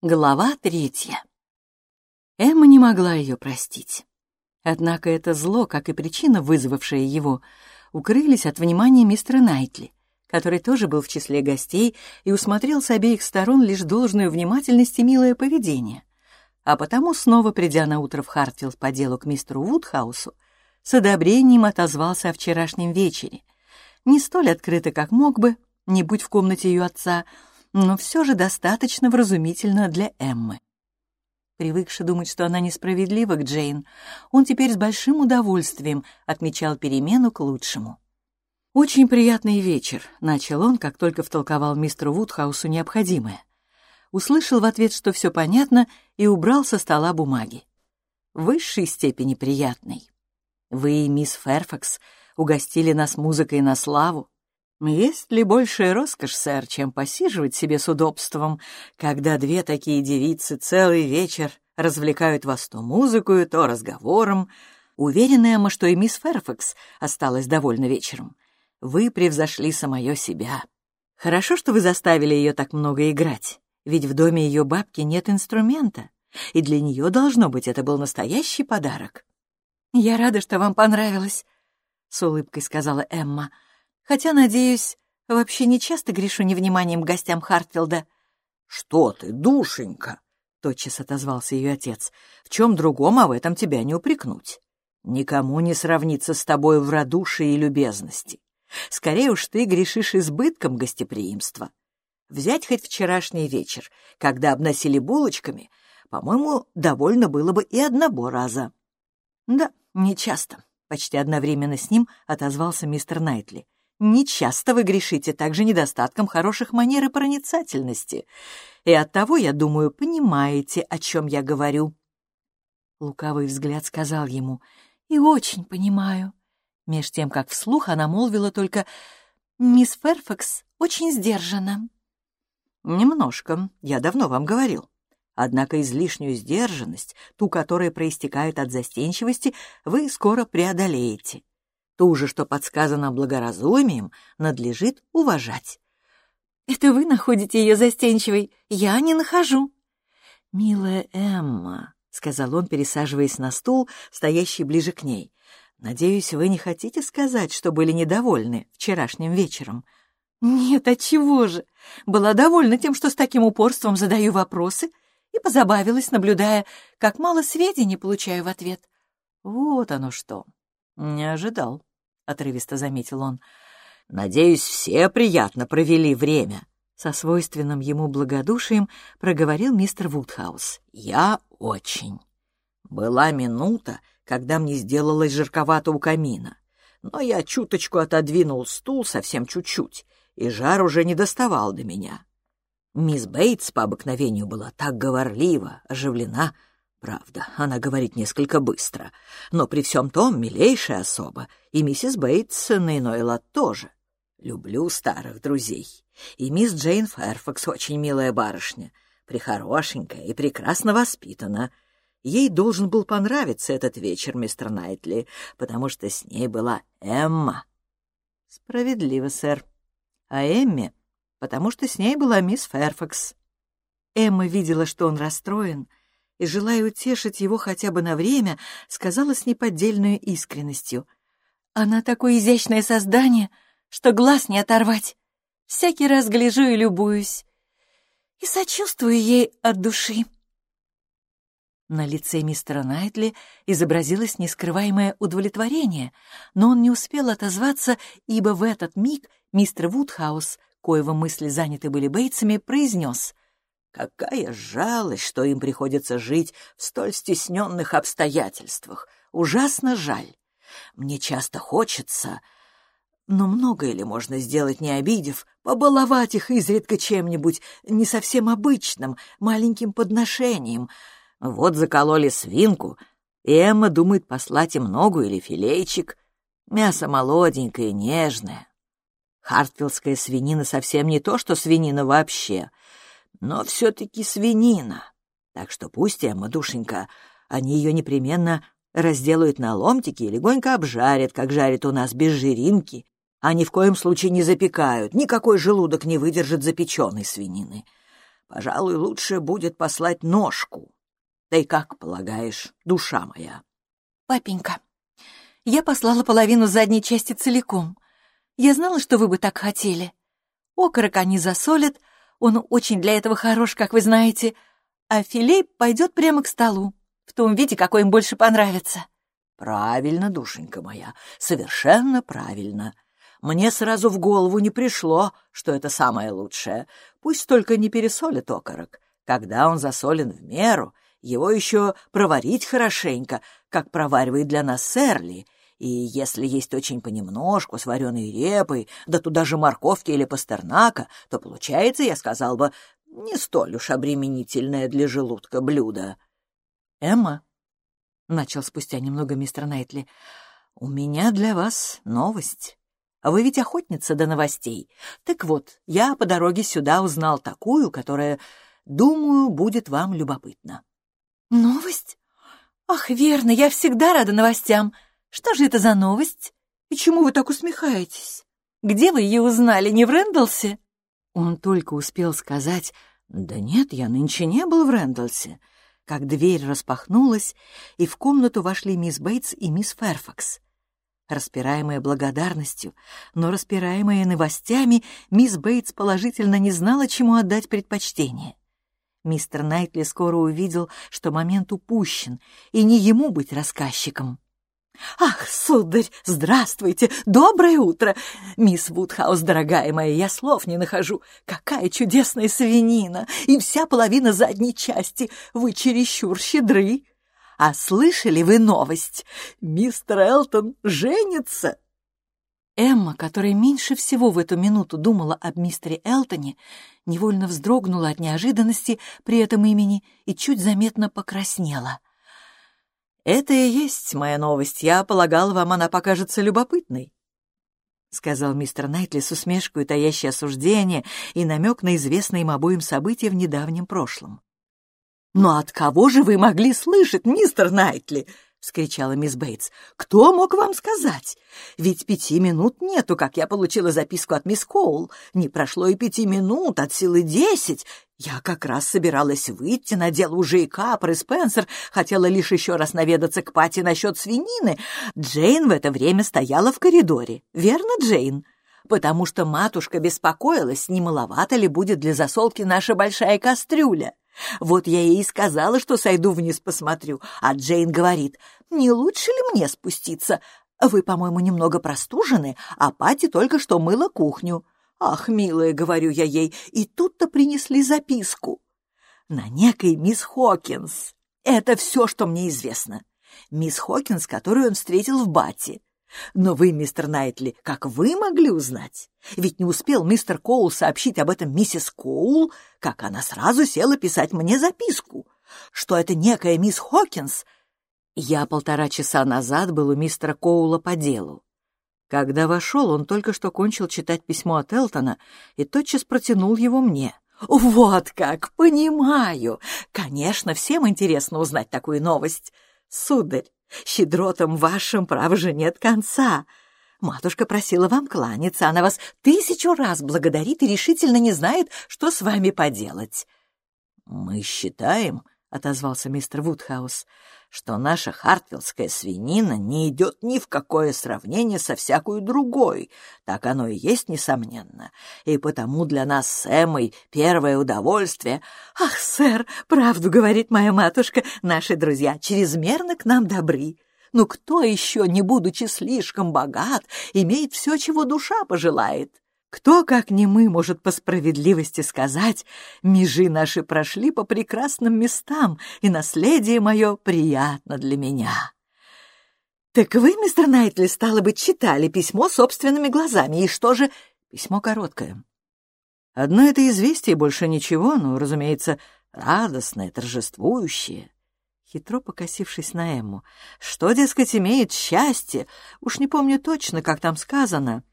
Глава третья. Эмма не могла ее простить. Однако это зло, как и причина, вызвавшая его, укрылись от внимания мистера Найтли, который тоже был в числе гостей и усмотрел с обеих сторон лишь должную внимательность и милое поведение. А потому, снова придя на утро в Хартфилд по делу к мистеру Вудхаусу, с одобрением отозвался о вчерашнем вечере. Не столь открыто, как мог бы, не будь в комнате ее отца, но все же достаточно вразумительно для Эммы. Привыкший думать, что она несправедлива к Джейн, он теперь с большим удовольствием отмечал перемену к лучшему. «Очень приятный вечер», — начал он, как только втолковал мистеру Вудхаусу необходимое. Услышал в ответ, что все понятно, и убрал со стола бумаги. «В высшей степени приятный. Вы, мисс Ферфакс, угостили нас музыкой на славу, есть ли большая роскошь, сэр, чем посиживать себе с удобством, когда две такие девицы целый вечер развлекают вас то музыкою, то разговором? Уверенная мы, что и мисс Ферфакс осталась довольна вечером. Вы превзошли самое себя. Хорошо, что вы заставили ее так много играть, ведь в доме ее бабки нет инструмента, и для нее, должно быть, это был настоящий подарок. «Я рада, что вам понравилось», — с улыбкой сказала Эмма. — Хотя, надеюсь, вообще не часто грешу невниманием гостям Хартфилда. «Что ты, душенька!» — тотчас отозвался ее отец. «В чем другом, а в этом тебя не упрекнуть. Никому не сравнится с тобой в радушии и любезности. Скорее уж ты грешишь избытком гостеприимства. Взять хоть вчерашний вечер, когда обносили булочками, по-моему, довольно было бы и одного раза». «Да, не часто», — почти одновременно с ним отозвался мистер Найтли. Нечасто вы грешите также недостатком хороших манер и проницательности. И оттого, я думаю, понимаете, о чем я говорю. Лукавый взгляд сказал ему, «И очень понимаю». Меж тем, как вслух она молвила только, «Мисс Ферфакс очень сдержана». «Немножко, я давно вам говорил. Однако излишнюю сдержанность, ту, которая проистекает от застенчивости, вы скоро преодолеете. Ту же, что подсказано благоразумием, надлежит уважать. «Это вы находите ее застенчивой, я не нахожу». «Милая Эмма», — сказал он, пересаживаясь на стул, стоящий ближе к ней, «надеюсь, вы не хотите сказать, что были недовольны вчерашним вечером?» «Нет, отчего же? Была довольна тем, что с таким упорством задаю вопросы, и позабавилась, наблюдая, как мало сведений получаю в ответ». «Вот оно что! Не ожидал» отрывисто заметил он. «Надеюсь, все приятно провели время», — со свойственным ему благодушием проговорил мистер Вудхаус. «Я очень. Была минута, когда мне сделалось жарковато у камина, но я чуточку отодвинул стул, совсем чуть-чуть, и жар уже не доставал до меня. Мисс Бейтс по обыкновению была так говорлива, оживлена, — Правда, она говорит несколько быстро, но при всем том милейшая особа, и миссис Бейтс на иной лад тоже. Люблю старых друзей. И мисс Джейн Ферфакс очень милая барышня, прихорошенькая и прекрасно воспитана. Ей должен был понравиться этот вечер, мистер Найтли, потому что с ней была Эмма. Справедливо, сэр. А Эмме, потому что с ней была мисс Ферфакс. Эмма видела, что он расстроен, и, желая утешить его хотя бы на время, сказала с неподдельной искренностью. «Она такое изящное создание, что глаз не оторвать. Всякий раз гляжу и любуюсь. И сочувствую ей от души». На лице мистера Найтли изобразилось нескрываемое удовлетворение, но он не успел отозваться, ибо в этот миг мистер Вудхаус, коего мысли заняты были Бейтсами, произнес — Какая жалость, что им приходится жить в столь стесненных обстоятельствах. Ужасно жаль. Мне часто хочется... Но многое ли можно сделать, не обидев, побаловать их изредка чем-нибудь не совсем обычным, маленьким подношением? Вот закололи свинку, и Эмма думает послать им ногу или филейчик. Мясо молоденькое, нежное. Хартфилдская свинина совсем не то, что свинина вообще — но все-таки свинина. Так что пусть, Эмма, душенька, они ее непременно разделают на ломтики и легонько обжарят, как жарят у нас без жиринки, а ни в коем случае не запекают, никакой желудок не выдержит запеченной свинины. Пожалуй, лучше будет послать ножку. И как полагаешь, душа моя? Папенька, я послала половину задней части целиком. Я знала, что вы бы так хотели. Окорок они засолят, он очень для этого хорош, как вы знаете, а филей пойдет прямо к столу, в том виде, какой им больше понравится. Правильно, душенька моя, совершенно правильно. Мне сразу в голову не пришло, что это самое лучшее. Пусть только не пересолит окорок. Когда он засолен в меру, его еще проварить хорошенько, как проваривает для нас Серли, и если есть очень понемножку с вареной репой, да туда же морковки или пастернака, то получается, я сказал бы, не столь уж обременительное для желудка блюдо. «Эмма», — начал спустя немного мистер Найтли, — «у меня для вас новость». А вы ведь охотница до новостей. Так вот, я по дороге сюда узнал такую, которая, думаю, будет вам любопытна. Новость? Ах, верно, я всегда рада новостям. Что же это за новость? И чему вы так усмехаетесь? Где вы ее узнали, не в Рэндалсе? Он только успел сказать, «Да нет, я нынче не был в Рэндалсе», как дверь распахнулась, и в комнату вошли мисс Бейтс и мисс Ферфакс. Распираемая благодарностью, но распираемая новостями, мисс Бейтс положительно не знала, чему отдать предпочтение. Мистер Найтли скоро увидел, что момент упущен, и не ему быть рассказчиком. «Ах, сударь, здравствуйте! Доброе утро! Мисс Вудхаус, дорогая моя, я слов не нахожу. Какая чудесная свинина! И вся половина задней части! Вы чересчур щедры!» А слышали вы новость? Мистер Элтон женится!» Эмма, которая меньше всего в эту минуту думала об мистере Элтоне, невольно вздрогнула от неожиданности при этом имени и чуть заметно покраснела. «Это и есть моя новость. Я полагал, вам она покажется любопытной», — сказал мистер Найтли с усмешкой, таящей осуждение и намек на известные им обоим события в недавнем прошлом. «Но от кого же вы могли слышать, мистер Найтли?» — вскричала мисс Бейтс. «Кто мог вам сказать? Ведь пяти минут нету, как я получила записку от мисс Коул. Не прошло и пяти минут, от силы десять. Я как раз собиралась выйти, надела уже и капор, и Спенсер, хотела лишь еще раз наведаться к Пати насчет свинины. Джейн в это время стояла в коридоре. Верно, Джейн?» потому что матушка беспокоилась, не маловато ли будет для засолки наша большая кастрюля. Вот я ей и сказала, что сойду вниз посмотрю, а Джейн говорит, не лучше ли мне спуститься? Вы, по-моему, немного простужены, а Пати только что мыла кухню. Ах, милая, говорю я ей, и тут-то принесли записку. На некой мисс Хокинс. Это все, что мне известно. Мисс Хокинс, которую он встретил в Бате. Но вы, мистер Найтли, как вы могли узнать? Ведь не успел мистер Коул сообщить об этом миссис Коул, как она сразу села писать мне записку, что это некая мисс Хокинс. Я полтора часа назад был у мистера Коула по делу. Когда вошел, он только что кончил читать письмо от Элтона и тотчас протянул его мне. «Вот как! Понимаю! Конечно, всем интересно узнать такую новость. Сударь, Щедротам вашим, право же, нет конца. Матушка просила вам кланяться, она вас тысячу раз благодарит и решительно не знает, что с вами поделать. — Мы считаем, — отозвался мистер Вудхаус, что наша хартвиллская свинина не идет ни в какое сравнение со всякой другой. Так оно и есть, несомненно. И потому для нас с Эммой первое удовольствие... Ах, сэр, правду говорит моя матушка, наши друзья чрезмерно к нам добры. Ну кто еще, не будучи слишком богат, имеет все, чего душа пожелает? Кто, как не мы, может по справедливости сказать, межи наши прошли по прекрасным местам, и наследие мое приятно для меня. Так вы, мистер Найтли, стало быть, читали письмо собственными глазами, и что же... Письмо короткое. Одно это известие, больше ничего, но, разумеется, радостное, торжествующее. Хитро покосившись на Эмму. Что, дескать, имеет счастье? Уж не помню точно, как там сказано —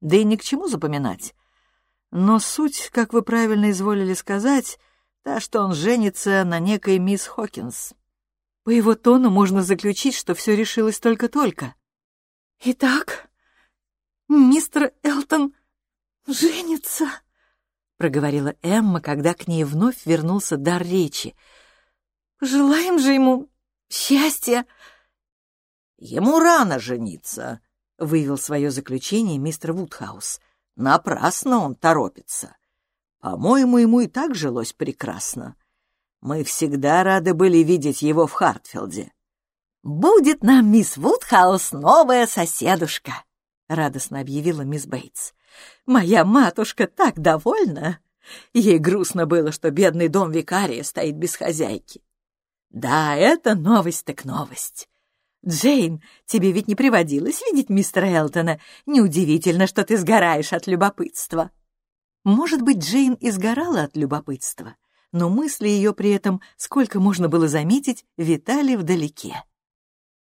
да и ни к чему запоминать. Но суть, как вы правильно изволили сказать, та, что он женится на некой мисс Хокинс. По его тону можно заключить, что все решилось только-только. «Итак, мистер Элтон женится?» проговорила Эмма, когда к ней вновь вернулся дар речи. «Желаем же ему счастья!» «Ему рано жениться», — вывел свое заключение мистер Вудхаус. «Напрасно он торопится. По-моему, ему и так жилось прекрасно. Мы всегда рады были видеть его в Хартфилде». «Будет нам, мисс Вудхаус, новая соседушка», — радостно объявила мисс Бейтс. «Моя матушка так довольна. Ей грустно было, что бедный дом викария стоит без хозяйки. Да, это новость так новость. Джейн, тебе ведь не приводилось видеть мистера Элтона. Неудивительно, что ты сгораешь от любопытства. Может быть, Джейн и сгорала от любопытства, но мысли ее при этом, сколько можно было заметить, витали вдалеке.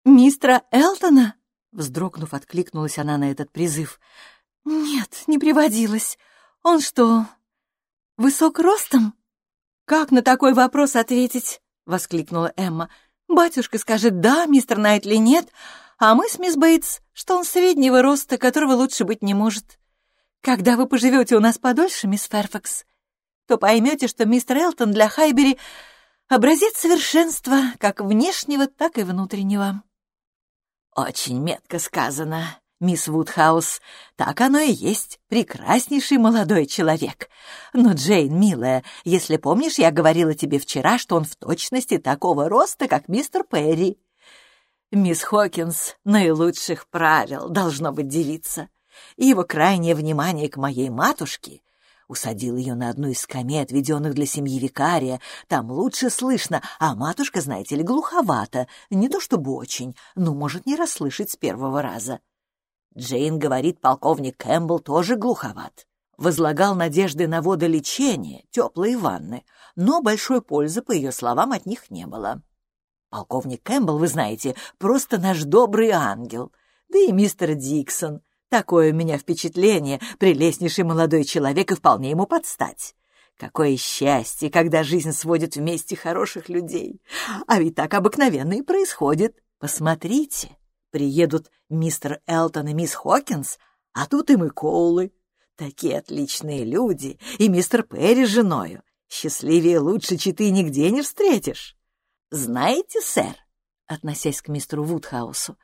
«Мистера Элтона?» — вздрогнув, откликнулась она на этот призыв. «Нет, не приводилось. Он что, высок ростом?» «Как на такой вопрос ответить?» — воскликнула Эмма. Батюшка скажет «да», мистер Найтли «нет», а мы с мисс Бейтс, что он среднего роста, которого лучше быть не может. Когда вы поживете у нас подольше, мисс Ферфакс, то поймете, что мистер Элтон для Хайбери — образец совершенства как внешнего, так и внутреннего. Очень метко сказано мисс Вудхаус, так оно и есть, прекраснейший молодой человек. Но, Джейн, милая, если помнишь, я говорила тебе вчера, что он в точности такого роста, как мистер Перри. Мисс Хокинс наилучших правил должно быть девица. И его крайнее внимание к моей матушке усадил ее на одну из скамей, отведенных для семьи викария. Там лучше слышно, а матушка, знаете ли, глуховата. Не то чтобы очень, но может не расслышать с первого раза. Джейн говорит, полковник Кэмпбелл тоже глуховат. Возлагал надежды на водолечение, теплые ванны, но большой пользы, по ее словам, от них не было. Полковник Кэмпбелл, вы знаете, просто наш добрый ангел. Да и мистер Диксон. Такое у меня впечатление, прелестнейший молодой человек и вполне ему подстать. Какое счастье, когда жизнь сводит вместе хороших людей. А ведь так обыкновенно и происходит. Посмотрите, Приедут мистер Элтон и мисс Хокинс, а тут им и Коулы. Такие отличные люди, и мистер Перри с женою. Счастливее лучше читы нигде не встретишь. Знаете, сэр, относясь к мистеру Вудхаусу,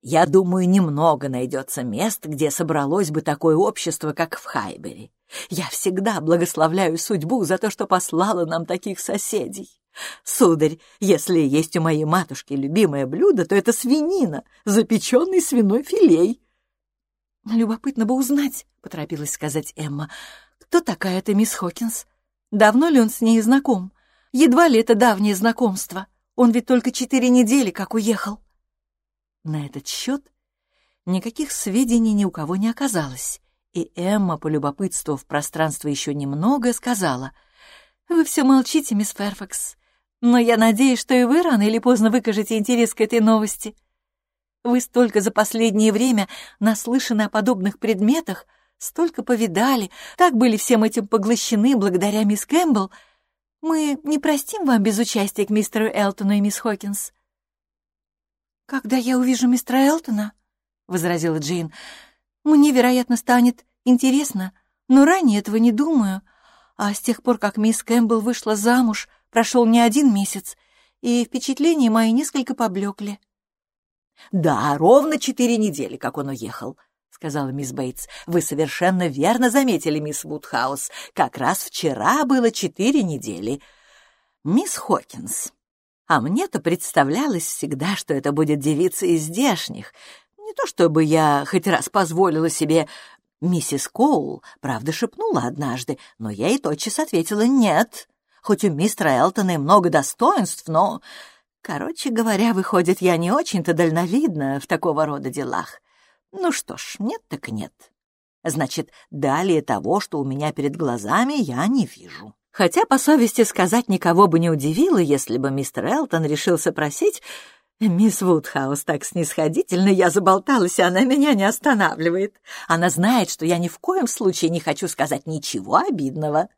я думаю, немного найдется мест, где собралось бы такое общество, как в Хайбери. Я всегда благословляю судьбу за то, что послала нам таких соседей. Сударь, если есть у моей матушки любимое блюдо, то это свинина, запеченный свиной филей. Любопытно бы узнать, — поторопилась сказать Эмма, — кто такая эта мисс Хокинс? Давно ли он с ней знаком? Едва ли это давнее знакомство. Он ведь только четыре недели как уехал. На этот счет никаких сведений ни у кого не оказалось, и Эмма, полюбопытствовав пространство еще немного, сказала, «Вы все молчите, мисс Ферфакс. Но я надеюсь, что и вы рано или поздно выкажете интерес к этой новости. Вы столько за последнее время наслышаны о подобных предметах, столько повидали, так были всем этим поглощены благодаря мисс Кэмпбелл. Мы не простим вам без участия к мистеру Элтону и мисс Хокинс. «Когда я увижу мистера Элтона», — возразила Джейн, — «мне, вероятно, станет интересно, но ранее этого не думаю. А с тех пор, как мисс Кэмпбелл вышла замуж, Прошел не один месяц, и впечатления мои несколько поблекли. «Да, ровно четыре недели, как он уехал», — сказала мисс Бейтс. «Вы совершенно верно заметили, мисс Вудхаус. Как раз вчера было четыре недели. Мисс Хокинс, а мне-то представлялось всегда, что это будет девица из здешних. Не то чтобы я хоть раз позволила себе... Миссис Коул, правда, шепнула однажды, но я ей тотчас ответила «нет». Хоть у мистера Элтона и много достоинств, но... Короче говоря, выходит, я не очень-то дальновидна в такого рода делах. Ну что ж, нет так нет. Значит, далее того, что у меня перед глазами, я не вижу. Хотя, по совести сказать, никого бы не удивило, если бы мистер Элтон решился просить... Мисс Вудхаус так снисходительно, я заболталась, и она меня не останавливает. Она знает, что я ни в коем случае не хочу сказать ничего обидного.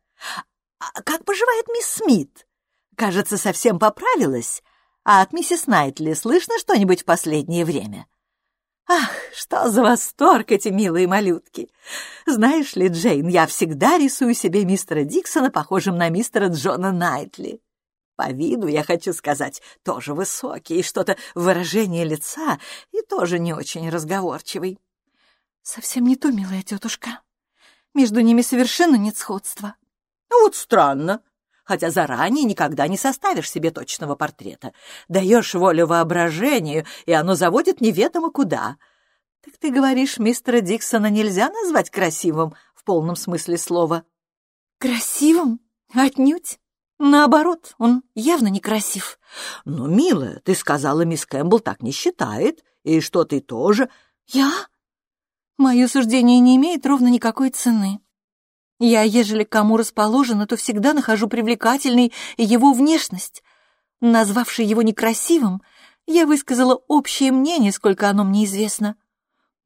А как поживает мисс Смит? Кажется, совсем поправилась. А от миссис Найтли слышно что-нибудь в последнее время? Ах, что за восторг эти милые малютки! Знаешь ли, Джейн, я всегда рисую себе мистера Диксона похожим на мистера Джона Найтли. По виду, я хочу сказать, тоже высокий, и что-то выражение лица, и тоже не очень разговорчивый. Совсем не то, милая тетушка. Между ними совершенно нет сходства. Ну вот странно. Хотя заранее никогда не составишь себе точного портрета. Даешь волю воображению, и оно заводит неведомо куда. Так ты говоришь, мистера Диксона нельзя назвать красивым в полном смысле слова? Красивым? Отнюдь. Наоборот, он явно некрасив. Ну, милая, ты сказала, мисс Кэмпбелл так не считает, и что ты тоже... Я? Мое суждение не имеет ровно никакой цены. Я, ежели кому расположена, то всегда нахожу привлекательной его внешность. Назвавший его некрасивым, я высказала общее мнение, сколько оно мне известно.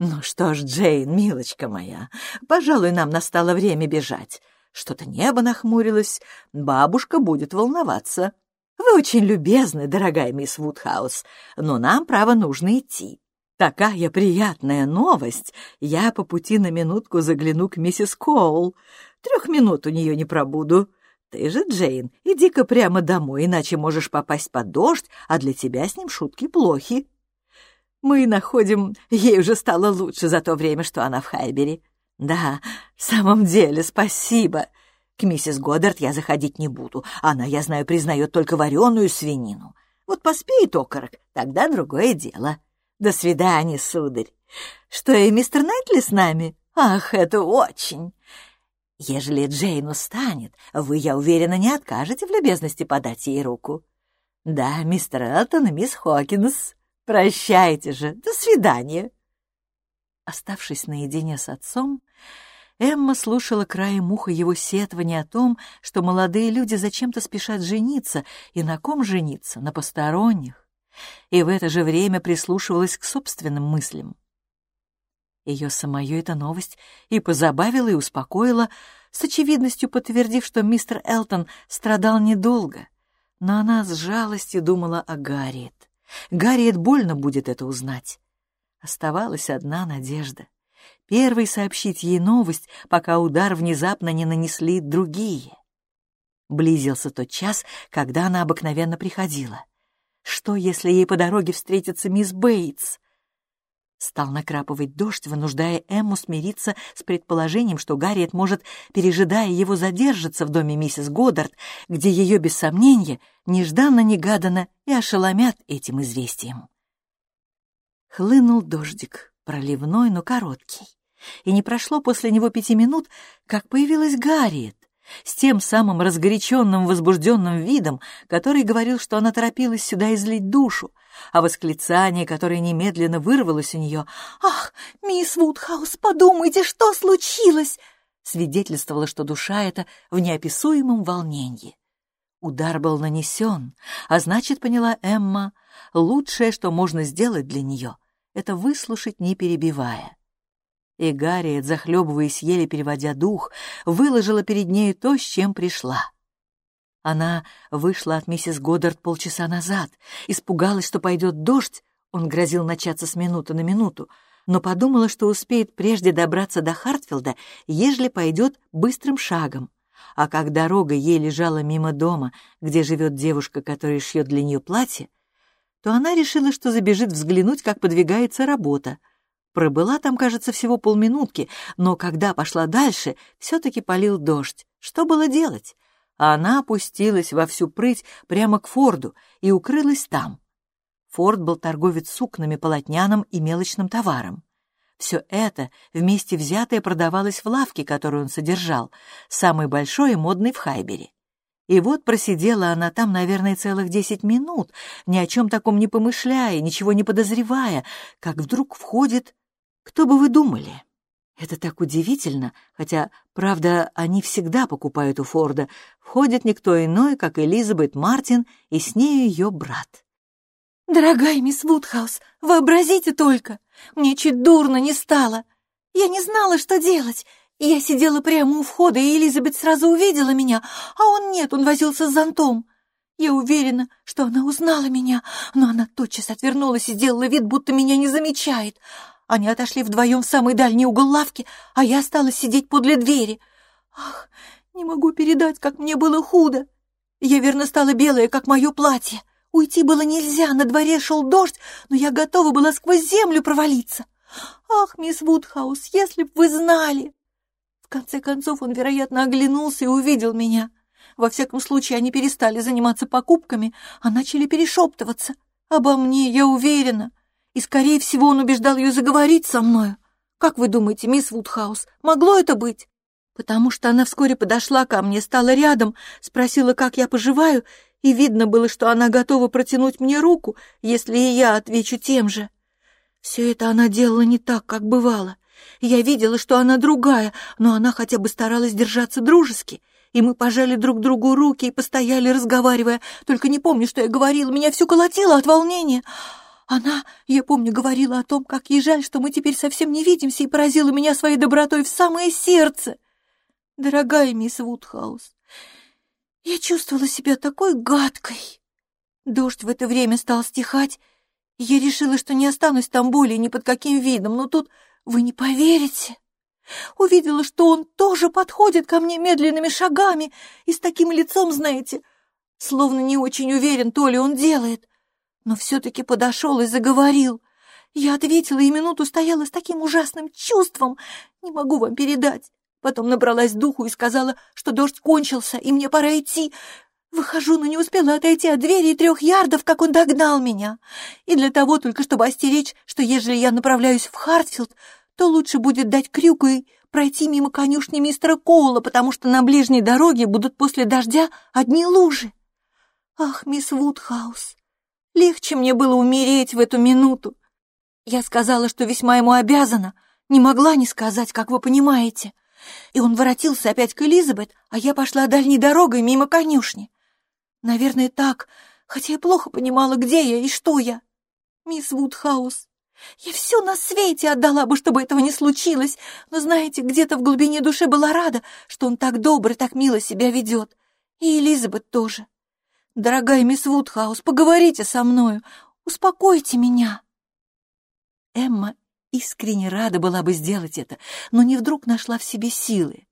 Ну что ж, Джейн, милочка моя, пожалуй, нам настало время бежать. Что-то небо нахмурилось, бабушка будет волноваться. Вы очень любезны, дорогая мисс Вудхаус, но нам, право, нужно идти. Такая приятная новость. Я по пути на минутку загляну к миссис Коул. Трех минут у нее не пробуду. Ты же, Джейн, иди-ка прямо домой, иначе можешь попасть под дождь, а для тебя с ним шутки плохи. Мы находим, ей уже стало лучше за то время, что она в Хайбере. «Да, в самом деле, спасибо. К миссис Годдард я заходить не буду. Она, я знаю, признает только вареную свинину. Вот поспеет окорок, тогда другое дело. До свидания, сударь. Что, и мистер Найтли с нами? Ах, это очень. Ежели Джейн устанет, вы, я уверена, не откажете в любезности подать ей руку. Да, мистер Элтон и мисс Хокинс. Прощайте же, до свидания. Оставшись наедине с отцом, Эмма слушала краем уха его сетования о том, что молодые люди зачем-то спешат жениться, и на ком жениться, на посторонних, и в это же время прислушивалась к собственным мыслям. Ее самое эта новость и позабавила, и успокоила, с очевидностью подтвердив, что мистер Элтон страдал недолго, но она с жалостью думала о Гарриет. Гарриет больно будет это узнать. Оставалась одна надежда. Первой сообщить ей новость, пока удар внезапно не нанесли другие. Близился тот час, когда она обыкновенно приходила. Что, если ей по дороге встретится мисс Бейтс? Стал накрапывать дождь, вынуждая Эмму смириться с предположением, что Гарриет может, пережидая его, задержаться в доме миссис Годдард, где ее, без сомнения, нежданно-негаданно и ошеломят этим известием. Хлынул дождик, проливной, но короткий. И не прошло после него пяти минут, как появилась Гарриет, с тем самым разгоряченным, возбужденным видом, который говорил, что она торопилась сюда излить душу, а восклицание, которое немедленно вырвалось у нее «Ах, мисс Вудхаус, подумайте, что случилось!» свидетельствовало, что душа эта в неописуемом волнении. Удар был нанесен, а значит, поняла Эмма, лучшее, что можно сделать для нее, это выслушать, не перебивая. И Гарриет, захлебываясь, еле переводя дух, выложила перед нею то, с чем пришла. Она вышла от миссис Годдард полчаса назад, испугалась, что пойдет дождь, он грозил начаться с минуты на минуту, но подумала, что успеет прежде добраться до Хартфилда, ежели пойдет быстрым шагом. А как дорога ей лежала мимо дома, где живет девушка, которая шьет для нее платье, то она решила, что забежит взглянуть, как подвигается работа. Пробыла там, кажется, всего полминутки, но когда пошла дальше, все-таки полил дождь. Что было делать? Она опустилась во всю прыть прямо к Форду и укрылась там. Форд был торговец сукнами, полотняным и мелочным товаром. Все это вместе взятое продавалось в лавке, которую он содержал, самой большой и модной в Хайбере. И вот просидела она там, наверное, целых десять минут, ни о чем таком не помышляя, ничего не подозревая, как вдруг входит... Кто бы вы думали? Это так удивительно, хотя, правда, они всегда покупают у Форда. Входит никто иной, как Элизабет Мартин, и с нею ее брат. «Дорогая мисс Вудхаус, вообразите только! Мне чуть дурно не стало! Я не знала, что делать!» Я сидела прямо у входа, и Элизабет сразу увидела меня, а он нет, он возился с зонтом. Я уверена, что она узнала меня, но она тотчас отвернулась и сделала вид, будто меня не замечает. Они отошли вдвоем в самый дальний угол лавки, а я осталась сидеть подле двери. Ах, не могу передать, как мне было худо. Я верно стала белая, как мое платье. Уйти было нельзя, на дворе шел дождь, но я готова была сквозь землю провалиться. Ах, мисс Вудхаус, если б вы знали! В конце концов он, вероятно, оглянулся и увидел меня. Во всяком случае, они перестали заниматься покупками, а начали перешептываться. Обо мне, я уверена. И, скорее всего, он убеждал ее заговорить со мною. Как вы думаете, мисс Вудхаус, могло это быть? Потому что она вскоре подошла ко мне, стала рядом, спросила, как я поживаю, и видно было, что она готова протянуть мне руку, если и я отвечу тем же. Все это она делала не так, как бывало. Я видела, что она другая, но она хотя бы старалась держаться дружески, и мы пожали друг другу руки и постояли, разговаривая. Только не помню, что я говорила, меня все колотило от волнения. Она, я помню, говорила о том, как ей жаль, что мы теперь совсем не видимся, и поразила меня своей добротой в самое сердце. Дорогая мисс Вудхаус, я чувствовала себя такой гадкой. Дождь в это время стал стихать, и я решила, что не останусь там более ни под каким видом, но тут вы не поверите. Увидела, что он тоже подходит ко мне медленными шагами и с таким лицом, знаете, словно не очень уверен, то ли он делает но все-таки подошел и заговорил. Я ответила и минуту стояла с таким ужасным чувством, не могу вам передать. Потом набралась духу и сказала, что дождь кончился, и мне пора идти. Выхожу, но не успела отойти от двери и трех ярдов, как он догнал меня. И для того только, чтобы остеречь, что ежели я направляюсь в Хартфилд, то лучше будет дать крюку и пройти мимо конюшни мистера Коула, потому что на ближней дороге будут после дождя одни лужи. Ах, мисс Вудхаус, Легче мне было умереть в эту минуту. Я сказала, что весьма ему обязана, не могла не сказать, как вы понимаете. И он воротился опять к Элизабет, а я пошла дальней дорогой мимо конюшни. Наверное, так, хотя я плохо понимала, где я и что я. Мисс Вудхаус, я все на свете отдала бы, чтобы этого не случилось, но, знаете, где-то в глубине души была рада, что он так добр так мило себя ведет. И Элизабет тоже. «Дорогая мисс Вудхаус, поговорите со мною, успокойте меня!» Эмма искренне рада была бы сделать это, но не вдруг нашла в себе силы.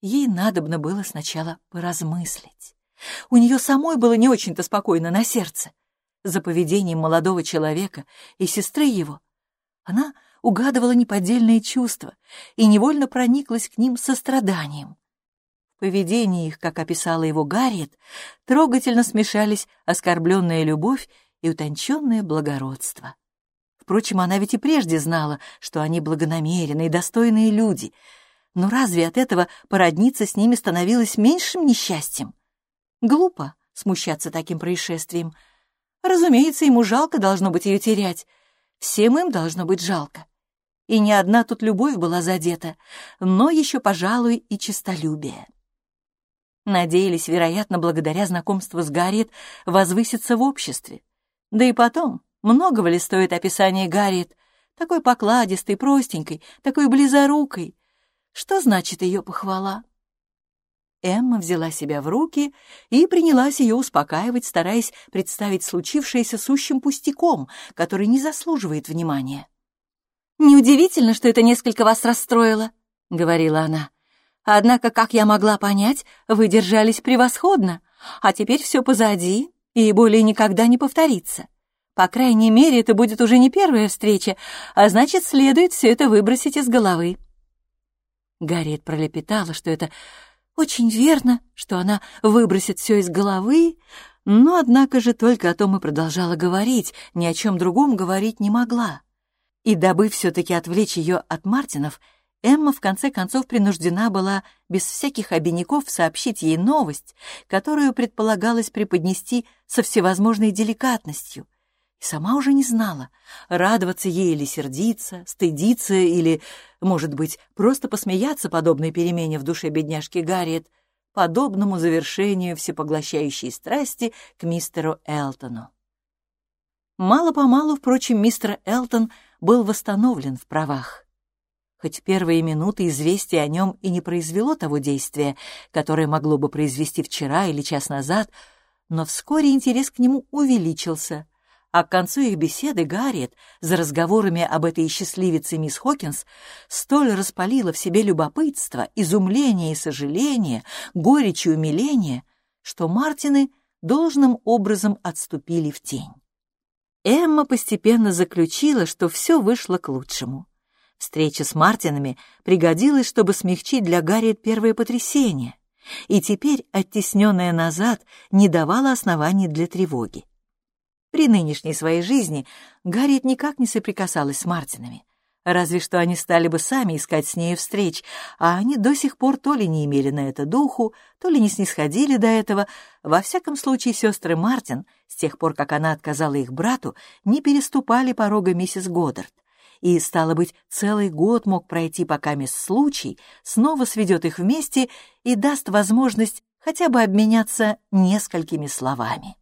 Ей надобно было сначала поразмыслить. У нее самой было не очень-то спокойно на сердце. За поведением молодого человека и сестры его она угадывала неподдельные чувства и невольно прониклась к ним состраданием поведении их, как описала его Гарриет, трогательно смешались оскорбленная любовь и утонченное благородство. Впрочем, она ведь и прежде знала, что они благонамеренные достойные люди. Но разве от этого породниться с ними становилось меньшим несчастьем? Глупо смущаться таким происшествием. Разумеется, ему жалко должно быть ее терять. Всем им должно быть жалко. И не одна тут любовь была задета, но еще, пожалуй, и честолюбие. Надеялись, вероятно, благодаря знакомству с Гарриет, возвыситься в обществе. Да и потом, многого ли стоит описание Гарриет, такой покладистой, простенькой, такой близорукой? Что значит ее похвала? Эмма взяла себя в руки и принялась ее успокаивать, стараясь представить случившееся сущим пустяком, который не заслуживает внимания. «Неудивительно, что это несколько вас расстроило», — говорила она. Однако, как я могла понять, вы держались превосходно, а теперь все позади и более никогда не повторится. По крайней мере, это будет уже не первая встреча, а значит, следует все это выбросить из головы. Гарриет пролепетала, что это очень верно, что она выбросит все из головы, но, однако же, только о том и продолжала говорить, ни о чем другом говорить не могла. И дабы все-таки отвлечь ее от Мартинов, Эмма в конце концов принуждена была без всяких обиняков сообщить ей новость, которую предполагалось преподнести со всевозможной деликатностью. И сама уже не знала, радоваться ей или сердиться, стыдиться или, может быть, просто посмеяться подобной перемене в душе бедняжки Гарриет, подобному завершению всепоглощающей страсти к мистеру Элтону. Мало-помалу, впрочем, мистер Элтон был восстановлен в правах хоть первые минуты известие о нем и не произвело того действия, которое могло бы произвести вчера или час назад, но вскоре интерес к нему увеличился, А к концу их беседы Гарриет, за разговорами об этой счастливице мисс Хокинс, столь распалила в себе любопытство, изумление и сожаление, горечь и умиление, что Мартины должным образом отступили в тень. Эмма постепенно заключила, что все вышло к лучшему. Встреча с Мартинами пригодилась, чтобы смягчить для Гарриет первое потрясение, и теперь, оттесненная назад, не давала оснований для тревоги. При нынешней своей жизни Гарриет никак не соприкасалась с Мартинами. Разве что они стали бы сами искать с нею встреч, а они до сих пор то ли не имели на это духу, то ли не снисходили до этого. Во всяком случае, сестры Мартин, с тех пор, как она отказала их брату, не переступали порога миссис Годдард и, стало быть, целый год мог пройти, пока мисс случай снова сведет их вместе и даст возможность хотя бы обменяться несколькими словами.